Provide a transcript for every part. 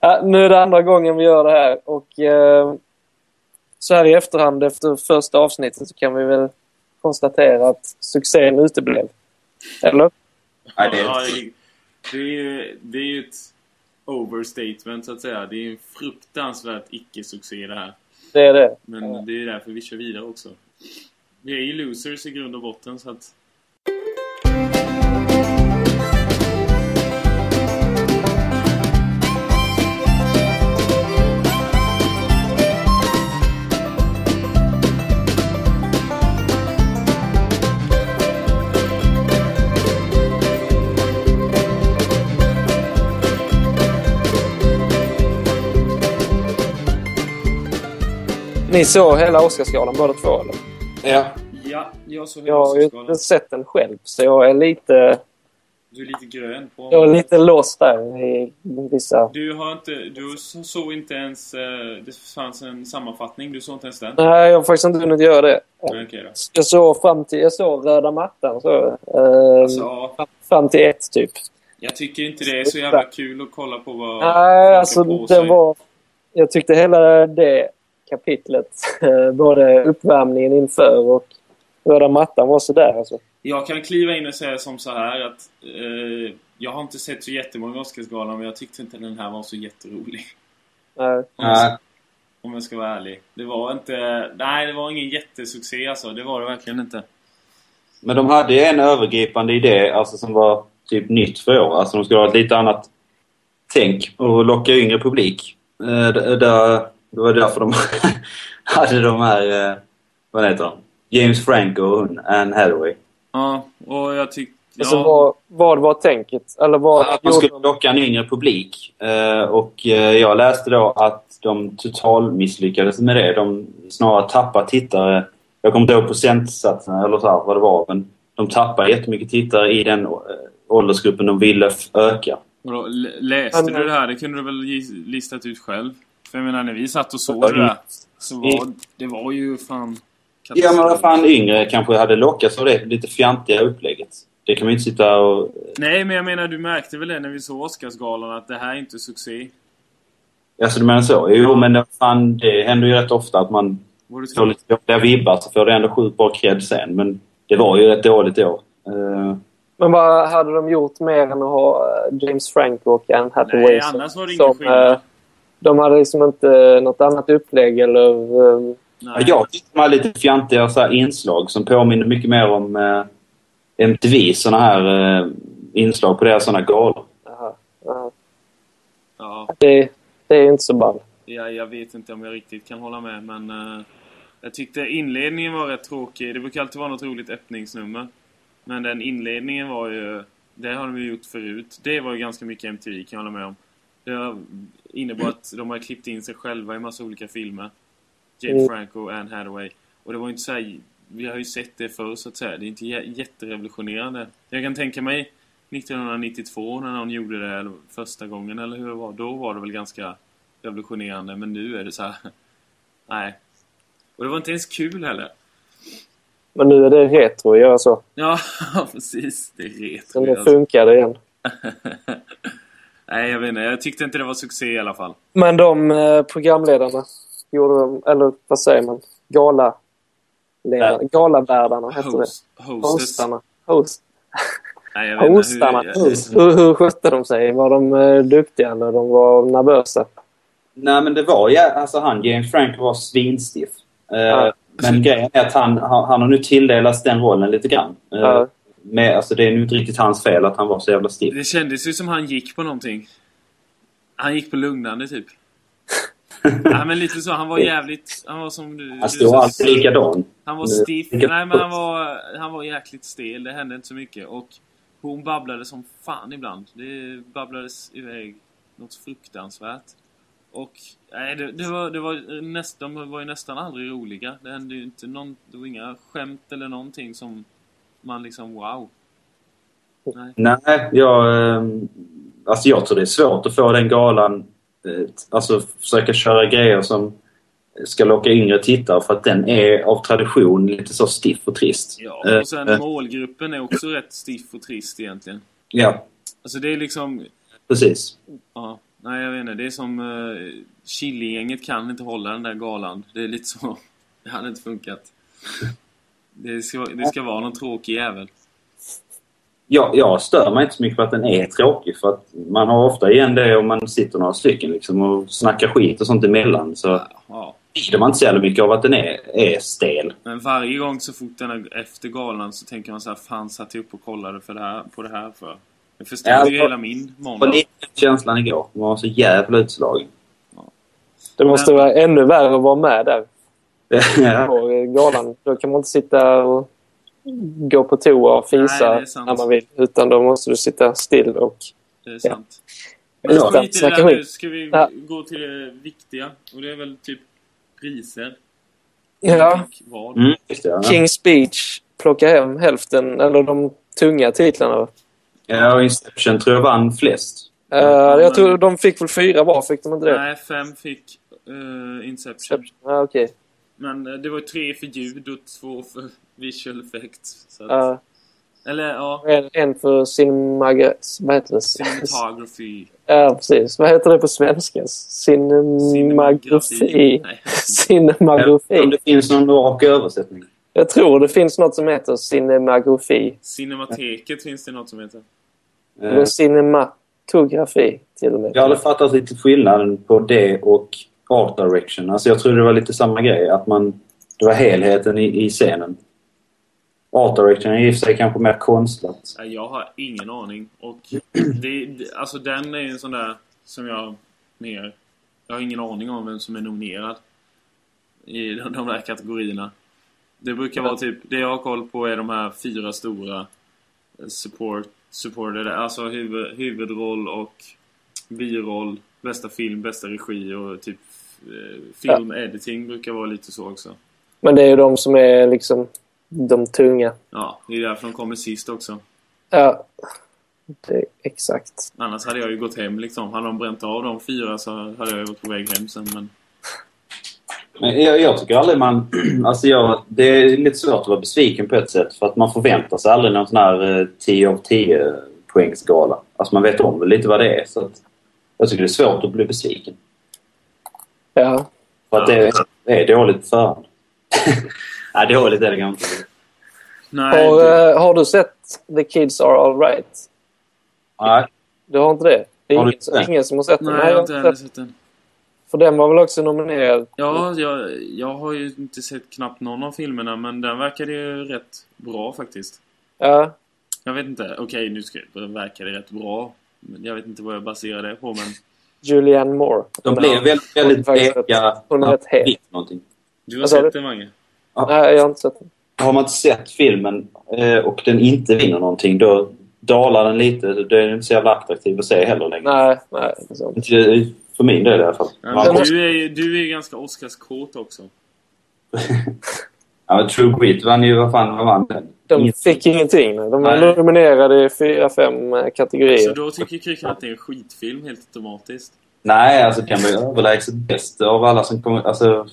Ja, nu är det andra gången vi gör det här och eh, så här i efterhand efter första avsnittet så kan vi väl konstatera att succén uteblev. Eller? Nej, det är- Ja, det- är ju det är ett overstatement så att säga. Det är en fruktansvärt icke-succé det här. Det är det. Men Ja. det är därför vi kör vidare också. Vi är ju losers i grund och botten så att... Ni såg hela Oscarsgalan båda två eller? Ja. Ja, jag såg Jag har ju inte sett den själv så jag är lite, Du är lite grön på jag är lite lost där i vissa... Du har inte... Du så- såg inte ens... eh, Det fanns en sammanfattning. Du såg inte ens den? Nej, jag har faktiskt inte hunnit göra det. Nej, Okej då. Jag såg fram till, jag såg röda mattan så, eh, Alltså, fram till ett typ. jag tycker inte det är så jävla kul att kolla på vad Nej, alltså sig. var... Jag tyckte hela det kapitlet, eh, både uppvärmningen inför och röda mattan var sådär alltså. Jag kan kliva in och säga som så här att eh, jag har inte sett så jättemånga Oscarsgalan men jag tyckte inte den här var så jätterolig. Nej. Om jag, ska, Nej. om jag ska vara ärlig. Det var inte... Nej, det var ingen jättesuccé alltså. Det var det verkligen inte. Men de hade ju en övergripande idé alltså, som var typ nytt för år. Alltså de skulle ha ett lite annat tänk och locka yngre publik. Eh, det, det, det var därför de hade de här... Eh, vad heter de? James Franco och hon, Anne Hathaway. Ja, och jag tyckte... Alltså Ja, vad, vad var tänket? Eller vad Att man skulle locka en yngre publik. Eh, och eh, jag läste då att de total misslyckades med det. De snarare tappade tittare. Jag kommer inte ihåg procentsatsen eller så här, vad det var. Men de tappade jättemycket tittare i den eh, åldersgruppen de ville öka. vadå, läste du det här? Det kunde du väl listat ut själv? För jag menar, när vi satt och såg det där så var det var ju fan... Ja men vad fan yngre kanske hade lockats av det lite fjantiga upplägget. Det kan man ju inte sitta och... Nej, men jag menar, du märkte väl det när vi såg Oscarsgalan att det här är inte succé? Alltså du menar så? Jo men det- fan, det händer ju rätt ofta att man får lite dåliga vibbar så får det ändå sjukt bra cred sen. Men det var ju rätt dåligt år. Eh, Men vad hade de gjort mer än att ha eh, James Franco och Anne Hathaway Nej, som- annars var det ingen som, skillnad. De hade liksom inte något annat upplägg eller... Nej. Jag tyckte de hade lite fjantiga så här inslag som påminner mycket mer om eh, MTV. Såna här eh, inslag på deras såna galor. aha, aha. Ja, Det, det är inte så ball. ja, jag vet inte om jag riktigt kan hålla med, men... eh, jag tyckte inledningen var rätt tråkig. Det brukar alltid vara något roligt öppningsnummer. Men den inledningen var ju... Det har de ju gjort förut. Det var ju ganska mycket MTV, kan jag hålla med om. Det innebar att de har klippt in sig själva i massa olika filmer. James Mm. Franco och Anne Hathaway. Och det var inte så här, Vi har ju sett det förr, så att säga. Det är inte jä- jätterevolutionerande. Jag kan tänka mig 1992 när någon gjorde det eller första gången, eller hur det var. Då var det väl ganska revolutionerande. Men nu är det så här... Nej. Och det var inte ens kul heller. Men nu är det retro att göra så. Ja, precis. Det är retro. Men det alltså. funkade igen. Nej, jag vet inte. Jag tyckte inte det var succé i alla fall. Men de eh, programledarna gjorde de, eller vad säger man? Gala... Ledarna, galavärdarna hette det. Host, hostess. Hostarna. Host. Nej, jag Hostarna. hur... Hur, hur skötte de sig? Var de eh, duktiga eller de var nervösa? Nej men det var ja, alltså han James Franco var svinstiff. Eh, Ja. Men grejen är att han, han, han har nu tilldelats den rollen lite grann. Eh, Ja. Med, alltså det är nu inte riktigt hans fel att han var så jävla stiff. Det kändes ju som han gick på någonting. Han gick på lugnande, typ. Nej, men lite så. Han var jävligt... Han var som du... Han står sa- alltid likadan. Han var stiff. Nej, men han var, han var jäkligt stel. Det hände inte så mycket. Och hon babblade som fan ibland. Det babblades iväg något fruktansvärt. Och nej, det, det, var, det var näst, de var ju nästan aldrig roliga. Det hände ju inte någon... Det var inga skämt eller någonting som man liksom wow. Nej. Nej, jag... eh, Alltså jag tror det är svårt att få den galan... eh, Alltså försöka köra grejer som ska locka yngre tittare för att den är av tradition lite så stiff och trist. Ja, och sen eh, målgruppen är också rätt stiff och trist egentligen. Ja, Alltså det är liksom... precis. Nej, jag vet inte. Det är som... Uh, Killinggänget kan inte hålla den där galan. Det är lite så. Det hade inte funkat. Det ska, det ska vara någon tråkig jävel. Ja, jag stör mig inte så mycket på att den är tråkig för att man har ofta igen det om man sitter några stycken liksom och snackar skit och sånt emellan så Ja. lider man inte så jävla mycket av att den är, är stel. Men varje gång så fort den är efter galan så tänker man så här, fan satt jag upp och kollade för det här, på det här för? Det förstörde Ja, ju hela min Det var måndag. lite känslan igår. Man var så jävla utslagen. Det måste Men- vara ännu värre att vara med där ja. På galan. Då kan man inte sitta och gå på toa och Nej, fisa sant. när man vill. Utan då måste du sitta still och... Det är sant. Ja. Men Utan skit i det snacka där nu. Ska vi Ja. gå till det viktiga? Och det är väl typ priser. Ja? Mm. King's Speech plockar hem hälften, eller de tunga titlarna. ja, och Inception tror jag vann flest. Uh, jag tror de fick väl fyra var, fick de inte det? Nej, fem fick uh, Inception. Ja, okej. Men eh, det var tre för ljud och två för visual effects. Så att, Ja. Eller ja, en, en för cinemaga... Vad heter det? cinematography. Ja, precis. Vad heter det på svenska? Cinemagrofi. Nej. Cinemagrofi. Om det finns någon rak översättning. Jag tror det finns något som heter cinemagrofi. Cinemateket finns det något som heter. Eller cinematografi till och med. Jag hade fattat lite skillnaden på det och art direction. Alltså jag trodde det var lite samma grej. Att man, det var helheten i, i scenen. Art direction är i och för sig kanske mer konstlat. Jag har ingen aning. Och det, det, alltså den är en sån där som jag mer... Jag har ingen aning om vem som är nominerad. I de, de där kategorierna. Det brukar vara typ... Det jag har koll på är de här fyra stora support, supported. Alltså huvud, huvudroll och biroll. Bästa film, bästa regi och typ eh, film editing brukar vara lite så också. Men det är ju de som är liksom de tunga. Ja, det är därför de kommer sist också. Ja, det är exakt. Annars hade jag ju gått hem liksom. Hade de bränt av de fyra så hade jag ju varit på väg hem sen. Men Men jag, jag tycker aldrig man... Alltså jag, det är lite svårt att vara besviken på ett sätt för att man förväntar sig aldrig någon sån här eh, 10 av 10 poängsgala. Alltså man vet om lite vad det är så att jag tycker det är svårt att bli besviken. Ja. För att det, det är dåligt på förhand. Nej, dåligt är det kanske inte. nej, Har, det, eh, har du sett The Kids Are Alright? Nej, Du har inte det? Det är ingen, det? ingen som har sett den. nej, jag har inte sett heller sett den. För den var väl också nominerad? Ja, jag, jag har ju inte sett knappt någon av filmerna men den verkade ju rätt bra faktiskt. Ja. Jag vet inte. Okej, nu ska den verkar det rätt bra. Jag vet inte vad jag baserar det på men... Julianne Moore. de blir väldigt, väldigt bleka hon är rätt het. Du har sett den Mange? Nej, jag har inte sett den. Har man inte sett filmen eh, och den inte vinner någonting då dalar den lite. Det är inte så jävla attraktiv att se heller längre. Nej, nej. det är sant. Inte För min del i alla fall. Ja, men du, är, ju- du är ju ganska Oscarskåt också. Ja, True Grit vann ju... Vad fan vad vann den? De Inte- fick ingenting. De var Nej. nominerade i fyra, fem eh, kategorier. Så då tycker Kryckan att det är en skitfilm helt automatiskt. Nej, alltså var ju överlägset bäst av alla som kom... Alltså...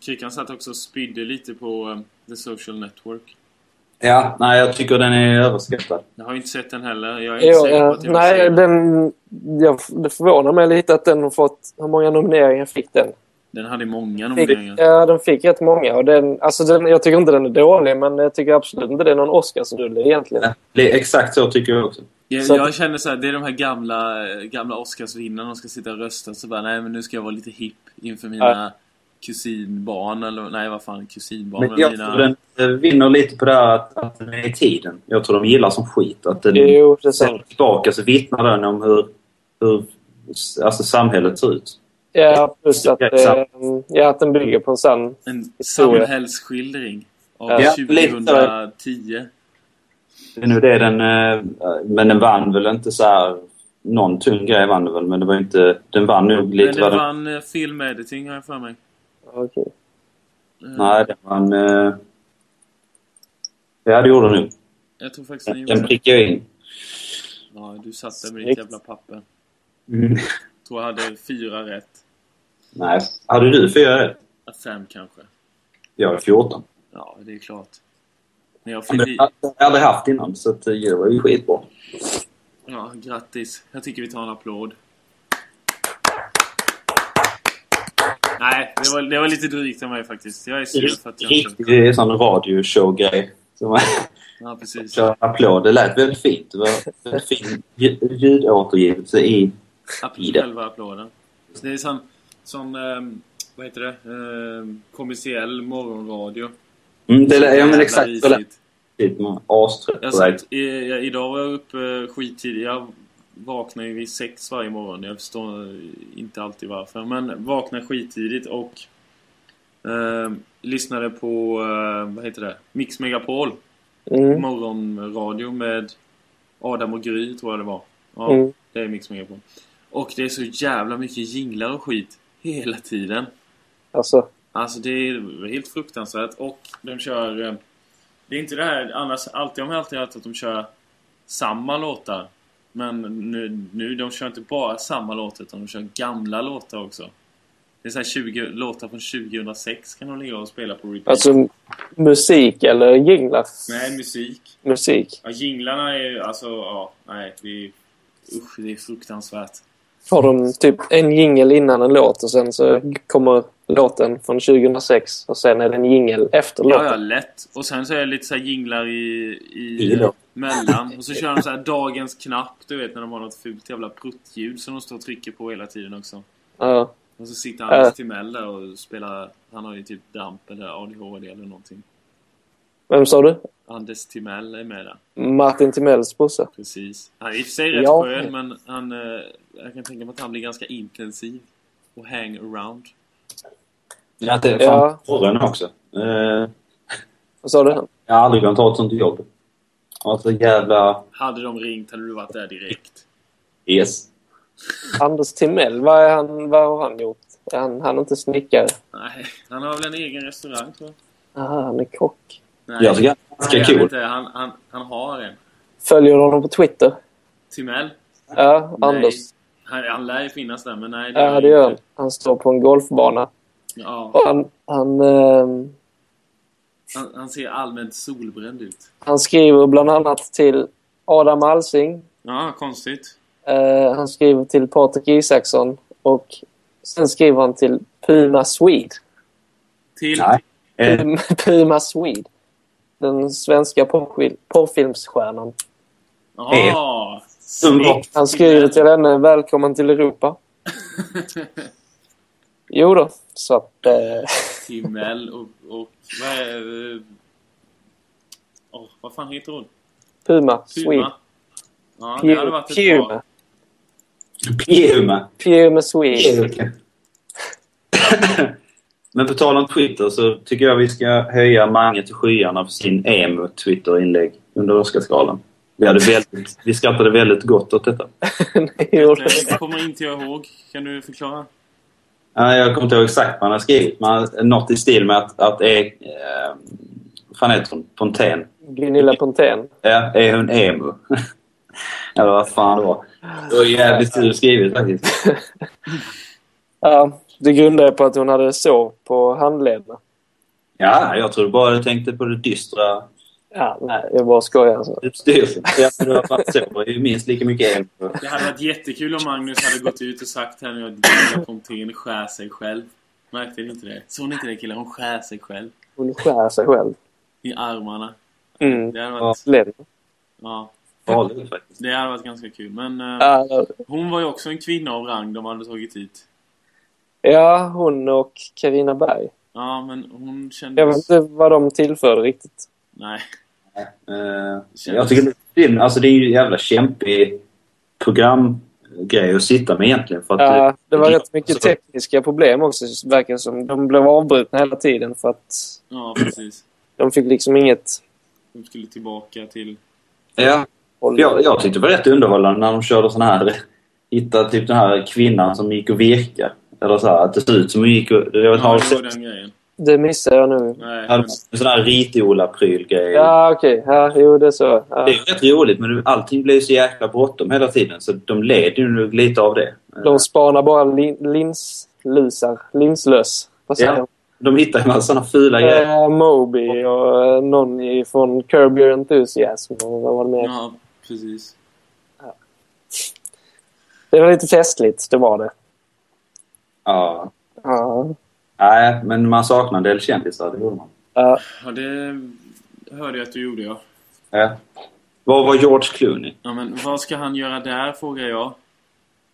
Kryckan satt också och spydde lite på um, The Social Network. Ja, nej jag tycker den är överskattad. Jag har ju inte sett den heller. Jag är inte Jo, säker på ja, att jag nej, den. den, jag, det förvånar mig lite att den har fått... Hur många nomineringar fick den? Den hade många Fick, nomineringar. ja, den fick rätt många. Och den, alltså den, jag tycker inte den är dålig, men jag tycker absolut inte det är någon Oscarsrulle egentligen. Ja, det är exakt så tycker jag också. Jag, Så jag känner så här, det är de här gamla, gamla Oscarsvinnarna. De ska sitta och rösta så bara, nej men nu ska jag vara lite hipp inför mina kusinbarn eller nej vad fan kusinbarn. Men Men jag mina... tror den eh, vinner lite på det här att, att den är i tiden. Jag tror de gillar som skit. Att den Jo, det är sant. tillbaka så vittnar den om hur, hur alltså, samhället ser ut. Ja, plus att, eh, ja, att den bygger på en sann... En Historia. samhällsskildring av Ja, lite. 2010. Det är nu det den... eh, Men den vann väl inte så här... Någon tung grej vann den väl, men det var inte... Den vann nog Men lite det vad den... vann eh, film editing har jag för mig. Okej. Eh, Nej, den vann... Ja, det gjorde den nog. Jag tror faktiskt den Den gjorde prickade jag in. Ja, du satt där med ditt jävla papper. Mm. tror jag hade fyra rätt. Nej. Hade du fyra rätt? Fem kanske. Jag är 14. Ja, det är klart. Men jag fick... Det hade jag aldrig haft innan, så eh, det var ju skitbra. Ja, grattis. Jag tycker vi tar en applåd. Nej, det var, det var lite drygt av mig faktiskt. Jag är sur för att jag inte... Det är en sån radioshow-grej. Ja, precis. Applåd. Det lät väldigt fint. Det var en fin ljudåtergivelse i... Själva applåden. Så det är sån sån ehm, vad heter det? Ehm, kommersiell morgonradio. Mm, det, lät- ja, men exakt. Är astrött på väg. idag var jag uppe skittidigt. Jag vaknar ju vid sex varje morgon. Jag förstår inte alltid varför. Men vaknar skittidigt och eh, lyssnade på, eh, vad heter det? Mix Megapol. Mm. Morgonradio med Adam och Gry tror jag det var. Ja, Mm. det är Mix Megapol. Och det är så jävla mycket jinglar och skit hela tiden. Alltså, Alltså det är helt fruktansvärt och de kör... eh, Det är inte det här, annars alltid, har alltid hört att de kör samma låtar. Men nu, nu de kör inte bara samma låtar utan de kör gamla låtar också. Det är så här 20 låtar från 2006 kan de ligga och spela på repeat. alltså musik eller jinglar? Nej, musik. Musik. Ja, jinglarna är ju alltså, ja, nej, det är... Usch, det är fruktansvärt. Har de typ en jingel innan en låt och sen så kommer låten från 2006 och sen är det en jingel efter Ja, låten. ja, lätt. Och sen så är det lite så här jinglar i, i mellan. Och så kör de så här dagens knapp, du vet när de har något fult jävla pruttljud som de står och trycker på hela tiden också. Ja. Och så sitter Anders Äh. Timell där och spelar, han har ju typ DAMP eller ADHD eller någonting. Vem sa du? Anders Timell är med där. Martin Timells brorsa. Precis. Han är i och för sig rätt Ja. skön men han, eh, jag kan tänka mig att han blir ganska intensiv. Och hang around. Ja, det är Ja. fan morgon också. Eh, Vad sa du? jag har aldrig kunnat ta ett sånt jobb. Alltså jävla... Hade de ringt hade du varit där direkt. Yes. Anders Timell, vad, är han, vad har han gjort? Han, han är inte snickare. Nej, han har väl en egen restaurang tror jag. Aha, han är kock. Nej, Jag tycker han är ganska cool. inte. Han, han, han har en. Följer du honom på Twitter? Timell? Ja, Nej. Anders. Han, han lär ju finnas där, men nej. Ja, det gör han. Han står på en golfbana. Ja, Och han, han, ehm, han, han ser allmänt solbränd ut. han skriver bland annat till Adam Alsing. Ja, konstigt. Eh, han skriver till Patrik Isaksson. Och sen skriver han till Puma Swede. Till... Nej. Eh, Puma, Puma Swede. Den svenska porrfil- porrfilmsstjärnan. Snyggt. Han skriver till henne Välkommen till Europa. Jo då, så att... Eh, Timell och, och... Vad är... Åh, vad fan heter hon? Puma Swede. Puma. Ja, det hade varit ett Puma. bra... Puma. Puma Swede. Men på tal om Twitter så tycker jag vi ska höja Mange till skyarna för sin emo-Twitter-inlägg under Oscarsgalan. Vi, hade väldigt, vi skrattade väldigt gott åt detta. Nej, Jag kommer inte jag ihåg. Kan du förklara? Ja, Jag kommer inte ihåg exakt vad han har skrivit, men något i stil med att, att är, eh, fan heter hon? Pontén? Gunilla Pontén. Ja, är hon emo? Eller vad fan det var. Det var jävligt kul skrivet faktiskt. Ja, det grundade på att hon hade sår på handlederna. Ja, jag tror bara du tänkte på det dystra Ja, nej, jag bara skojar. Alltså. Ja, det var fan så. Det ju minst lika mycket emo. Det hade varit jättekul om Magnus hade gått ut och sagt här nu att Gunilla Pontén skär sig själv. Märkte ni inte det? Såg ni inte det killar? Hon skär sig själv. Hon skär sig själv. I armarna. Mm. Det hade varit... Led. Ja. Faktiskt. Det hade varit ganska kul. Men Ja, hon var ju också en kvinna av rang de hade tagit hit. Ja, hon och Karina Berg. Ja, men hon Jag vet kändes... inte vad de tillförde riktigt. Nej. Eh, jag tycker det är, alltså det är ju en jävla kämpig programgrej att sitta med egentligen. För att, Ja, det var rätt mycket tekniska problem också, verkar som. De blev avbrutna hela tiden för att Ja, precis. de fick liksom inget De skulle tillbaka till... Ja, jag, jag tyckte det var rätt underhållande när de körde såna här... Hittade typ den här kvinnan som gick och virkade. Eller så här, att det såg ut som hon gick och... Jag vet, Ja, har det var sett den grejen. Det missar jag nu. Nej, hade en sån här ritola-pryl-grej. Ja, okej. Ja, jo, det är så. Ja. Det är ju rätt roligt men allting blir så jäkla bråttom hela tiden så de leder ju nog lite av det. De spanar bara lin linslusar. Linslös. Vad säger Ja. De hittar ju en massa såna fula grejer. Eh, Moby och eh, någon från Curb Your Enthusiasm. Och vad var det mer? ja, precis. Det var lite festligt, det var det. Ja. Ja. Nej, men man saknar en del kändisar, det gjorde man. Ja, Ja, det hörde jag att du gjorde, ja. Ja. Vad var George Clooney? ja men vad ska han göra där, frågar jag.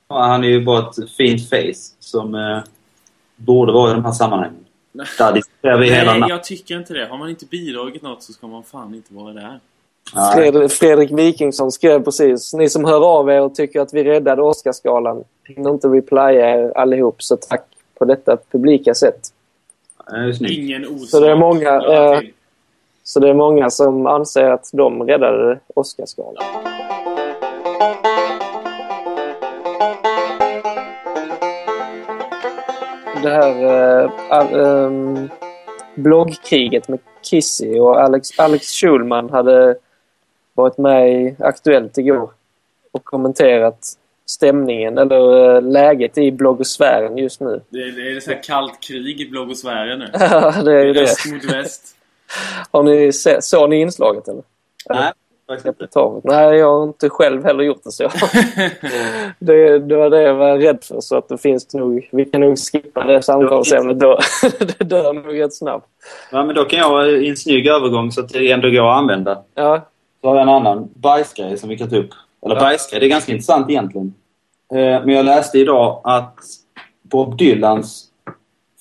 Ja, Han är ju bara ett fint face som eh, borde vara i de här sammanhangen. Nej. Där diskuterar vi hela Nej, jag tycker inte det. Har man inte bidragit något så ska man fan inte vara där. Nej. Fredrik, Fredrik Wikingsson skrev precis. Ni som hör av er och tycker att vi räddade Oscarsgalan hinner inte replya er allihop, så tack på detta publika sätt. Det är snyggt. Ingen orsak. Så det är många, eh. Så det är många som anser att de räddade Oscarsgalan. Det här eh, all, ehm, bloggkriget med Kissy och Alex, Alex Schulman hade varit med i Aktuellt igår och kommenterat stämningen eller eh, läget i bloggosfären just nu. Det är, det är så här kallt krig i bloggosfären nu. Ja, det är ju det. Öst mot väst. Har ni se, såg ni inslaget eller? Nej. Reportaget? Nej, jag har inte själv heller gjort det. Så det, det var det jag var rädd för. Så att det finns nog, vi kan nog skippa det samtalsämnet då. det dör nog rätt snabbt. Ja, men då kan jag en snygg övergång så att det ändå går att använda. Ja, Så har jag en annan bajsgrej som vi kan ta upp. Eller Ja. bajsgrej, det är ganska intressant egentligen. Eh, Men jag läste idag att Bob Dylans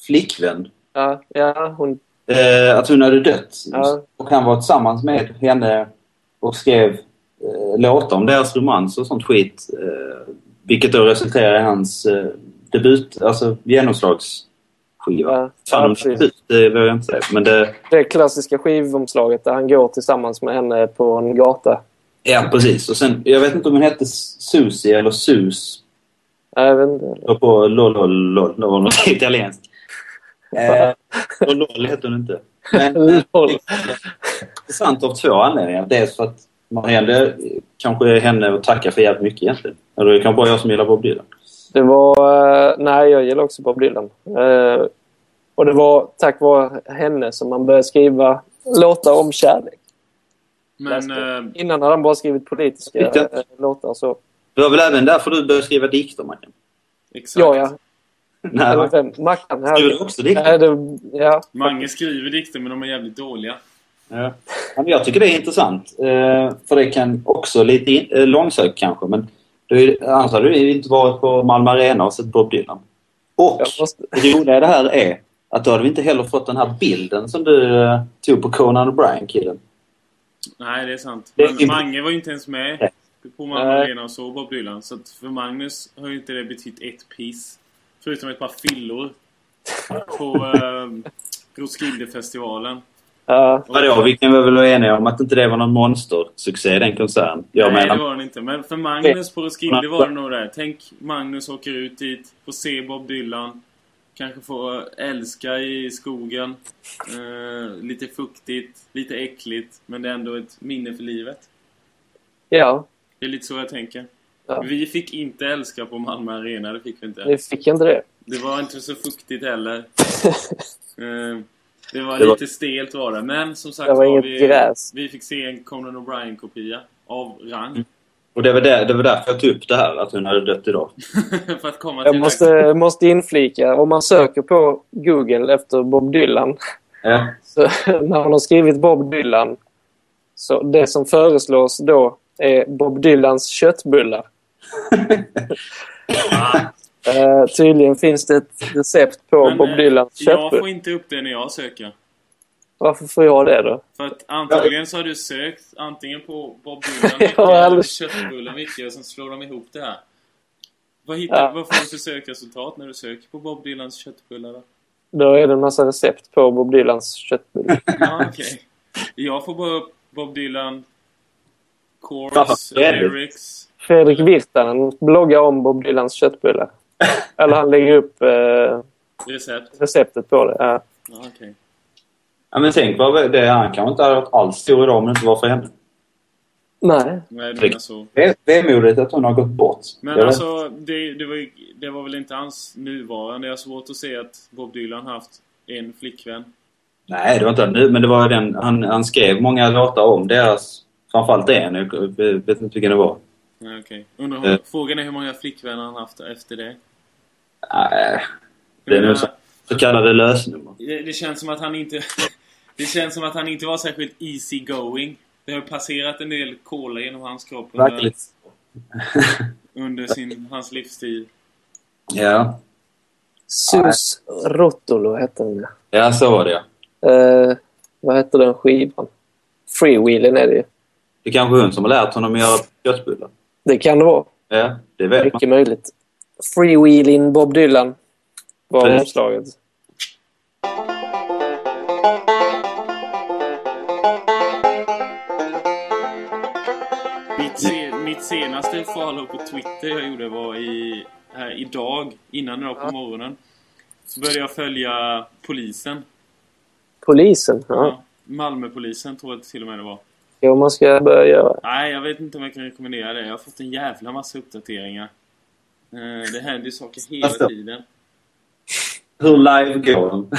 flickvän, ja, ja hon... eh, att hon hade dött. Ja. Och han var tillsammans med henne och skrev eh, låtar om deras romans och sånt skit. Vilket då resulterade i hans debut, alltså genomslagsskiva. Ja, Fan ja, debut, det vågar jag inte säga. Men det, Det klassiska skivomslaget där han går tillsammans med henne på en gata. ja, precis. Och sen, jag vet inte om hon hette Susie eller Sus Ja, Jag vet inte. Var på LOL, LOL, LOL. Det var något italienskt. Eh, och LOL hette hon inte. Men eh, Lol. intressant av två anledningar. Dels för att Marielle kanske är henne att tacka för jävligt mycket egentligen. Eller det kanske bara jag som gillar Bob Dylan. Det var... eh, Nej, jag gillar också Bob Dylan. Eh, Och det var tack vare henne som man började skriva låtar om kärlek. Men eh, Innan hade han bara skrivit politiska eh, låtar så. Det var väl även därför du började skriva dikter, Mackan? exakt. Ja, ja. Nej? Mackan. här. Skriver du också dikter? Nej, det, ja. Mange skriver dikter men de är jävligt dåliga. Ja. Jag tycker det är intressant. Eh, för det kan också lite in, eh, långsökt kanske, men det är, annars hade du inte varit på Malmö Arena och sett Bob Dylan. Och måste, det roliga i det här är att då hade vi inte heller fått den här bilden som du eh, tog på Conan O'Brien-killen. Nej, det är sant. Det Men inte- Mange var ju inte ens med Nej. på Malmö Nej. Arena och såg Bob Dylan. Så att för Magnus har ju inte det betytt ett piss. Förutom ett par fyllor. På eh, Roskildefestivalen. Ja, Vadå, vi kan väl vara eniga om att inte det var någon monstersuccé den konserten? Jag Nej, det menar, var den inte. Men för Magnus på Roskilde var det nog det. Tänk Magnus åker ut dit, får se Bob Dylan. Kanske får älska i skogen. Eh, lite fuktigt, lite äckligt. Men det är ändå ett minne för livet. ja, Det är lite så jag tänker. Ja. Vi fick inte älska på Malmö Arena, det fick vi inte. ni fick inte det. Det var inte så fuktigt heller. Eh, det var Det var- lite stelt var det. Men som sagt Det var inget vi, gräs. vi fick se en Conan O'Brien-kopia av rang. och det var, där, det var därför jag tog upp det här, att hon hade dött idag. för att komma Jag till måste, måste inflika, om man söker på Google efter Bob Dylan, Ja. så när man har skrivit Bob Dylan, så det som föreslås då är Bob Dylans köttbullar. Eh, tydligen finns det ett recept på Men, Bob Dylans jag köttbullar. får inte upp det när jag söker. Varför får jag det då? För att antagligen så har du sökt antingen på Bob Dylan Jag eller köttbullar Micke och sen slår de ihop det här. Vad, hittar, Ja. vad får du för sökresultat när du söker på Bob Dylans köttbullar då? Då är det en massa recept på Bob Dylans köttbullar. Ja, okej. Jag får bara upp Bob Dylan Chorus, trevligt. lyrics. Fredrik Virtanen bloggar om Bob Dylans köttbullar. Eller han lägger upp eh, Recept. receptet på det. Ja. Ja, okej. ja, men tänk vad det, han kanske inte hade varit alls stor idag om det inte var för henne. Nej. Nej, du menar så. Det är vemodigt att hon har gått bort. Men vet- alltså, det, det, var, det var väl inte hans nuvarande. Jag har svårt att se att Bob Dylan haft en flickvän. Nej, det var inte nu, men det var den, han, han skrev många låtar om deras, framförallt en, jag vet inte vilken det var. Nej, okej. Undrar, Eh. Frågan är hur många flickvänner han haft efter det. Nej, det är nog så. Så kallade lösnummer. Det, det känns som att han inte... Det känns som att han inte var särskilt easy going. Det har passerat en del kola genom hans kropp under, Verkligen. under sin, hans livstid. Ja. Sus Rotolo hette den. Ja, så var det ja. Uh, vad hette den skivan? Freewheeling är det ju. Det är kanske hon som har lärt honom att göra köttbullar. Det kan det vara. Ja, det vet man. Mycket möjligt. Freewheeling Bob Dylan var Precis. omslaget. Mitt, se, mitt senaste follow på Twitter jag gjorde var i, här, idag, innan idag på Ja. morgonen. Så började jag följa polisen. Polisen? Ja. Ja. Malmöpolisen tror jag till och med det var. Jo, man ska börja göra. Nej, jag vet inte om jag kan rekommendera det. Jag har fått en jävla massa uppdateringar. Eh, Det händer ju saker hela Alltså. tiden. Hur live går den?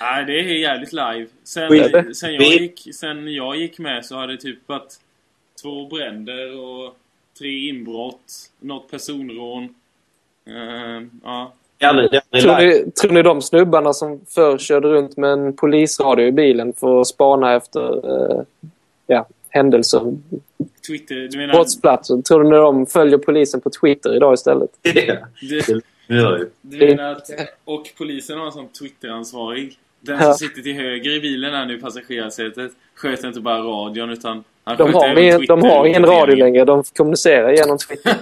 Nej, det är jävligt live. Sen, sen, jag, gick, sen jag gick med så har det typ varit två bränder och tre inbrott, något personrån. Eh, ja. Tror ni, tror ni de snubbarna som förr körde runt med en polisradio i bilen för att spana efter eh, ja, händelser, Twitter, du menar... brottsplatser, tror ni de följer polisen på Twitter idag istället? Ja, Du, det gör det ju. du menar att... Och polisen har en sån Twitter-ansvarig. Den som Ja. sitter till höger i bilen här nu passagerarsätet sköter inte bara radion utan... Han De har, ingen, de har ingen radio längre. De kommunicerar genom Twitter.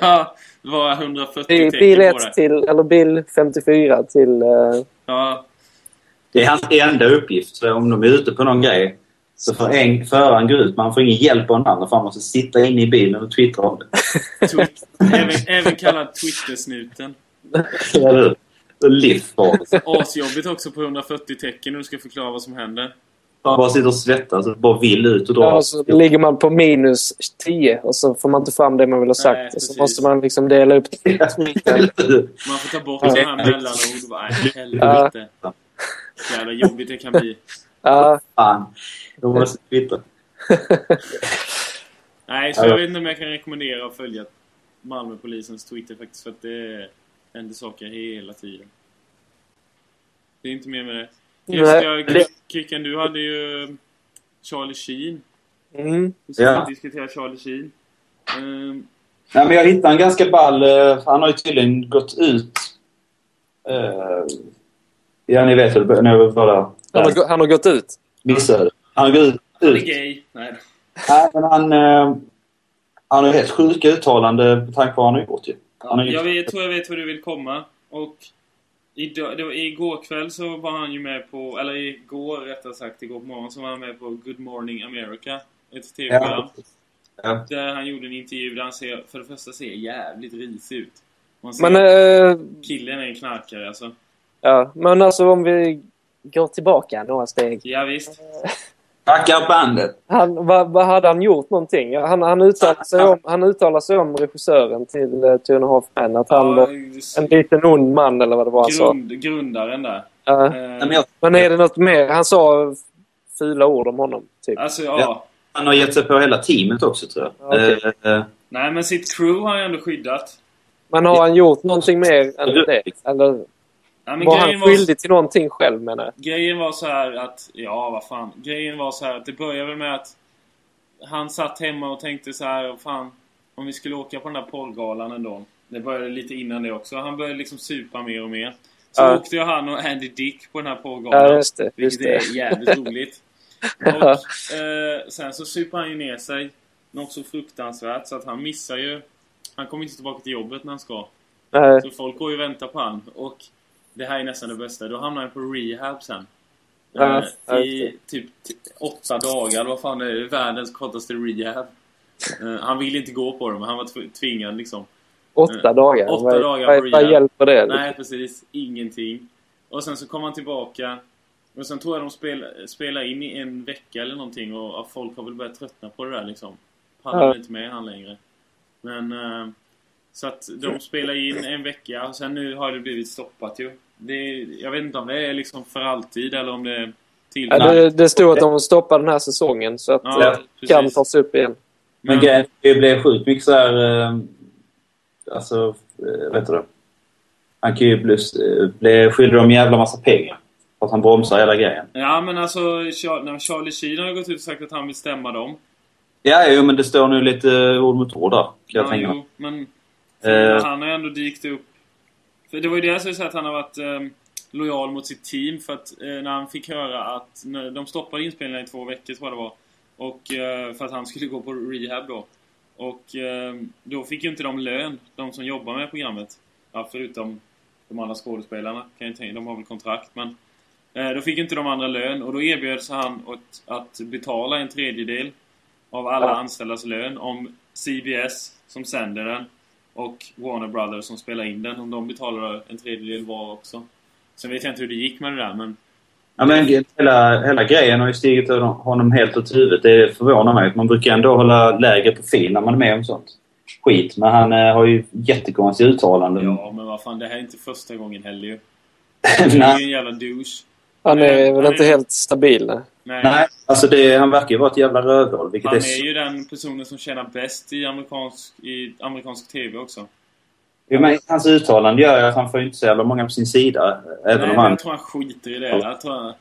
Det var 140 Det är tecken bil på 1 det. till, eller bil 54 till... Eh, Ja, Det är hans enda uppgift. Så om de är ute på någon grej så får en, föraren gå ut. Man får ingen hjälp av någon annan för han måste sitta inne i bilen och twittra om det. även, även kallad Twittersnuten. Så Livsfarligt. Asjobbigt också på 140 tecken när du ska förklara vad som händer. Man bara sitter och svettas och bara vill ut och dra. ja, så ligger man på minus 10 och så får man inte fram det man vill ha sagt. Nej, och så måste man liksom dela upp det. Man får ta bort Ja. sådana här mellanord. Nej, helvete. Så jävla jobbigt det kan bli. Ja, Fan. De måste twittra. Nej, så Ja, jag ja. vet inte om jag kan rekommendera att följa Malmöpolisens Twitter faktiskt. För att det händer saker hela tiden. Det är inte mer med det. Just Nej, det, Kicken, du hade ju Charlie Sheen. mm. Vi ska Ja. diskutera Charlie Sheen. Ehm, Nej, men jag hittade en ganska ball... eh, Han har ju tydligen gått ut... eh, ja, ni vet väl när jag var där. han, har, han har gått ut. Missade. Han har gått ut. han är gay. Nej. Nej, men han... eh, han har helt sjuka uttalanden med tanke på vad han har gjort ju. Han har Jag vet, tror jag vet var du vill komma. Och idag, det var, igår kväll så var han ju med på, eller igår rättare sagt, igår på morgonen så var han med på Good Morning America. Ett tv-program. Ja. Ja. Där han gjorde en intervju där han ser, för det första ser jävligt risig ut. Man ser Men, eh, killen är en knarkare alltså. Ja, men alltså om vi går tillbaka några steg. Ja, visst. Backa bandet. Han, vad, vad hade han gjort någonting? Han, han, uttalade sig om, han uttalade sig om regissören till uh, Two and a Half Men. Att han var en liten ond man eller vad det var han sa. grund, grundaren där. Ja. Nej, men är det något mer? Han sa fula ord om honom. Typ. Alltså, ja. Ja. han har gett sig på hela teamet också tror jag. Ja, okej. Eh, eh, Nej, men sitt crew har han ändå skyddat. Men har han gjort någonting mer än det? Eller Ja, var han skyldig till någonting själv menar jag? Grejen var så här att, ja vad fan. Grejen var så här att det började väl med att han satt hemma och tänkte så här, fan. Om vi skulle åka på den där porrgalan ändå. Det började lite innan det också. Han började liksom supa mer och mer. Så Ja. åkte ju han och Andy Dick på den här porrgalan. Ja, just det. Just vilket det. är jävligt roligt. Och eh, sen så super han ju ner sig. Något så fruktansvärt så att han missar ju... Han kommer inte tillbaka till jobbet när han ska. Nej, Så folk går ju och väntar på han. Och det här är nästan det bästa. Då hamnar han på rehab sen. Ja, Eh, I typ åtta dagar. Vad fan är det? Världens kortaste rehab. Eh, han ville inte gå på det, men han var tv- tvingad liksom. åtta dagar. åtta vad, dagar vad, på vad rehab. hjälper det? Nej, precis. Ingenting. Och sen så kom han tillbaka. Och sen tror jag de spel, spelar in i en vecka eller någonting och, och folk har väl börjat tröttna på det där liksom. Pallar Ja. inte med han längre. Men... Eh, så att de spelar in en vecka och sen nu har det blivit stoppat ju. Det, jag vet inte om det är liksom för alltid eller om det är Ja, det, det stod att de stoppar den här säsongen så att Ja, eh, kan precis. tas upp igen. Men grejen, det blev sjukt mycket så här... Eh, alltså, eh, vet du det? Han kan ju bli, eh, bli skyldig dem en jävla massa pengar. För att han bromsar hela grejen. Ja, men alltså när Charlie Sheen har gått ut och sagt att han vill stämma dem. Ja, jo, men det står nu lite ord mot ord där. Kan jag Ja, tänka mig. jo, men Eh. han har ändå dykt upp. För det var ju det jag säga att han har varit eh, lojal mot sitt team. För att eh, när han fick höra att de stoppade inspelningen i två veckor tror jag det var. Och eh, för att han skulle gå på rehab då. Och eh, då fick ju inte de lön, de som jobbar med programmet. Ja, förutom de andra skådespelarna, kan jag tänka. De har väl kontrakt, men... Eh, då fick inte de andra lön och då erbjöd sig han att, att betala en tredjedel av alla anställdas lön om CBS, som sänder den, och Warner Brothers som spelar in den, om de betalar en tredjedel var också. Sen vet jag inte hur det gick med det där, men... Ja, men hela, hela grejen har ju stigit honom helt åt huvudet. Det förvånar mig. Man brukar ändå hålla lägre profil när man är med om sånt skit. Men han eh, har ju jättekonstiga uttalanden. Ja, men vad fan, det här är inte första gången heller ju. Han är ju en jävla douche. Han är Han väl är- inte helt stabil. nej. Nej. nej alltså det, han verkar ju vara ett jävla rövhål. Vilket Han är, är ju den personen som tjänar bäst i amerikansk, i amerikansk TV också. Jo, men hans uttalande gör ju att han får inte så jävla många på sin sida. Även Nej, om men han jag tror han skiter i det. Jag tror han,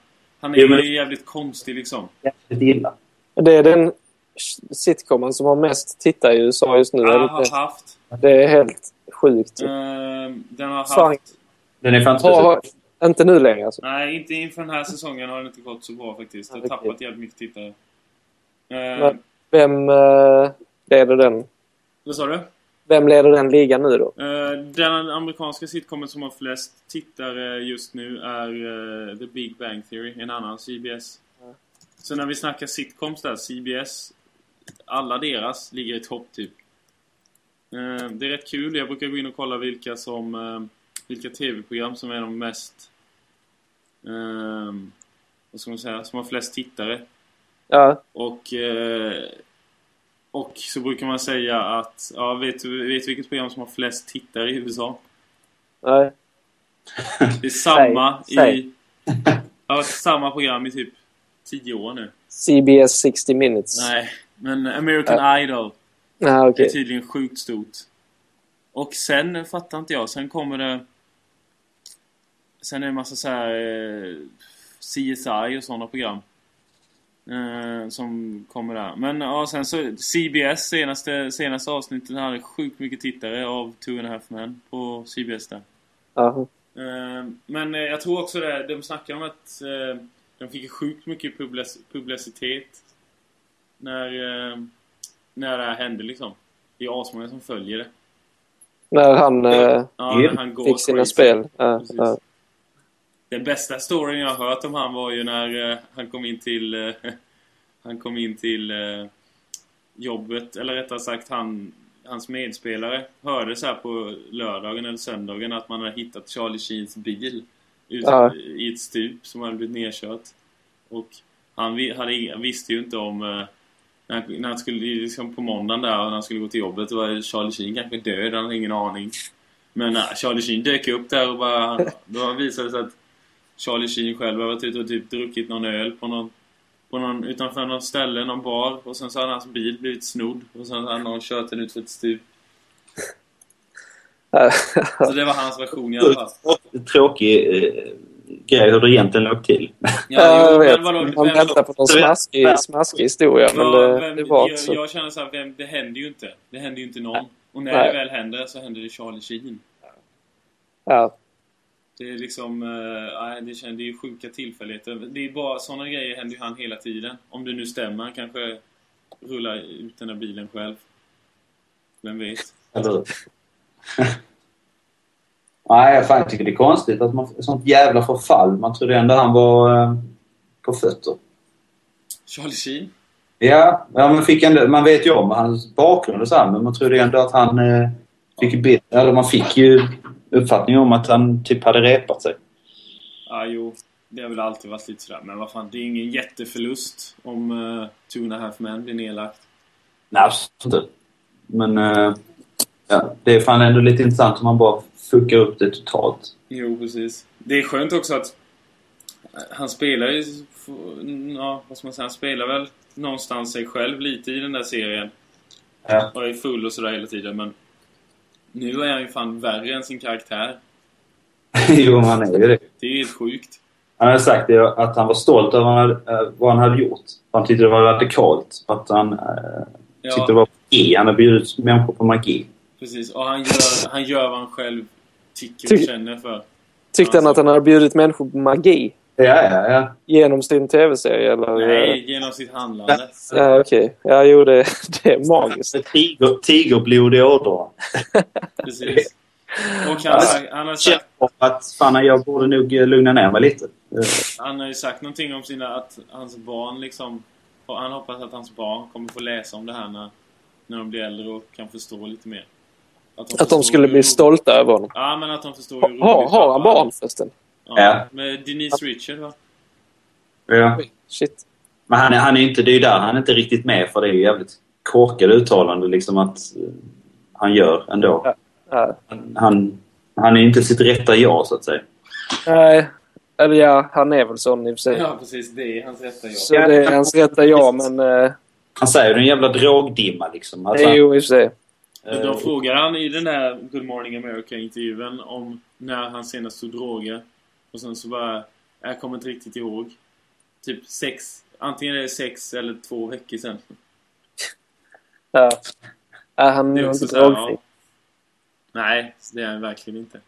han är Jo, men- ju jävligt konstig liksom. är jävligt illa. Det är den sitcomen som har mest tittare i USA just nu. är Jag det har inte? haft... Det är helt sjukt. ehm, den har haft... Fan. Den är fan inte nu längre alltså. Nej, inte inför den här säsongen har den inte gått så bra faktiskt. Det har tappat jävligt mycket tittare. Ehm, Men- Vem eh, leder den? vad sa du? Vem leder den ligan nu då? Eh, den amerikanska sitcomen som har flest tittare just nu är eh, The Big Bang Theory, en annan CBS. Så när vi snackar sitcoms där, CBS, alla deras ligger i topp typ. Eh, det är rätt kul, jag brukar gå in och kolla vilka som eh, vilka TV-program som är de mest eh, vad ska man säga, som har flest tittare. Ja, Och, eh, och så brukar man säga att, ja, vet du vet vilket program som har flest tittare i USA? nej. Det är samma Säg, i... Ja, samma program i typ 10 år nu. CBS 60 minutes. Nej, men American Idol. Ja, Det okej. är tydligen sjukt stort. Och sen fattar inte jag, sen kommer det... Sen är det en massa så här eh, CSI och sådana program. Eh, som kommer där. Men ja, sen så CBS senaste, senaste avsnittet hade sjukt mycket tittare av Two and a Half Men på CBS där. Jaha. Eh, Men eh, jag tror också det, de snackar om att eh, de fick sjukt mycket public- publicitet när, när det här hände liksom. Det är asmånga som följer det. När han Ja, när han fick sina crazy. spel. Ja. Den bästa storyn jag har hört om han var ju när eh, han kom in till... Eh, han kom in till eh, jobbet, eller rättare sagt han, hans medspelare hörde så här på lördagen eller söndagen att man hade hittat Charlie Sheens bil ut, Ja. i ett stup som hade blivit nedkört. Och han hade, visste ju inte om... När, han- när han skulle, liksom på måndagen där, när han skulle gå till jobbet, var Charlie Sheen kanske död, han hade ingen aning. Men nej, Charlie Sheen dök upp där och bara... Då visade det sig att Charlie Sheen själv har varit ute och typ druckit någon öl på någon, på någon, utanför någon ställe, någon bar. Och sen så hade hans bil blivit snodd. Och sen hade någon kört den ut för ett stup. Så det var hans version i alla fall. Tråkig eh, grej hur det egentligen låg till. Ja, jo, jag vet. men vadå, Man väntar på någon smaskig, smaskig historia, men Ja, det, vem, det var inte jag, så. jag känner så här, vem, det händer ju inte. Det händer ju inte någon. Och när Nej. det väl händer så händer det Charlie Sheen. Ja. Det är liksom... eh, det, känns, det är ju sjuka tillfälligheter. Det är bara sådana grejer händer ju han hela tiden. Om det nu stämmer. Han kanske rullar ut den där bilen själv. Vem vet? Hur? Nej, jag fan tycker det är konstigt att man sånt jävla förfall. Man trodde ändå han var eh, på fötter. Charlie Sheen? Ja, ja man, fick ändå, man vet ju om hans bakgrund och så här, men man trodde ändå att han eh, fick bild, eller man fick ju uppfattning om att han typ hade repat sig. Ja, jo. Det har väl alltid varit lite sådär. Men vad fan, det är ingen jätteförlust om uh, Two and a Half Men blir nedlagt. Nej, absolut inte. Men eh, ja, det är fan ändå lite intressant om man bara fuckar upp det totalt. Jo, precis. Det är skönt också att eh, han spelar ju... Ja, vad ska man säga? Han spelar väl någonstans sig själv lite i den där serien. Ja. Och är full och sådär hela tiden, men... Nu är han ju fan värre än sin karaktär. jo, han är ju det. Det är helt sjukt. Han hade sagt det, att han var stolt över vad han hade, eh, vad han hade gjort. Han tyckte det var radikalt. Att han eh, Ja, tyckte det var magi. Han hade bjudit människor på magi. precis. Och han gör, han gör vad han själv tycker och Tyck- känner för. Tyckte han att han hade bjudit människor på magi? Ja, ja, ja. Genom sin tv-serie eller? Nej, genom sitt handlande. Ja, okej. Ja, jo, det, det är magiskt. Tiger, tigerblod i ådrorna. Precis. Och han, har sagt- han, har Känner sagt, på att fan, jag borde nog eh, lugna ner mig lite. Han har ju sagt någonting om sina, att hans barn liksom... Han hoppas att hans barn kommer få läsa om det här när, när de blir äldre och kan förstå lite mer. Att förstår de skulle bli stolta över honom. Ja, men att de förstår hur roligt har han barn förresten? Ja, Ja. med Denise Richard va? Ja. Oj, Shit. Men han är, han är inte, det är ju där han är inte riktigt med för det är ju jävligt korkade uttalanden liksom att eh, han gör ändå. Ja. Ja. Han, han, är inte sitt rätta jag så att säga. Nej, eller ja, han är väl sån i och för sig. Ja, precis. Det är hans rätta jobb. Så det är hans rätta ja, men... Eh, Han säger ju en jävla drogdimma liksom. Alltså, jo, i och för sig. De frågar han i den där Good Morning America-intervjun om när han senast tog droger. Och sen så bara... Jag kommer inte riktigt ihåg. Typ sex... Antingen är det sex eller två veckor sedan. Ja. Han är här, drogfri. ja. Nej, det är han verkligen inte.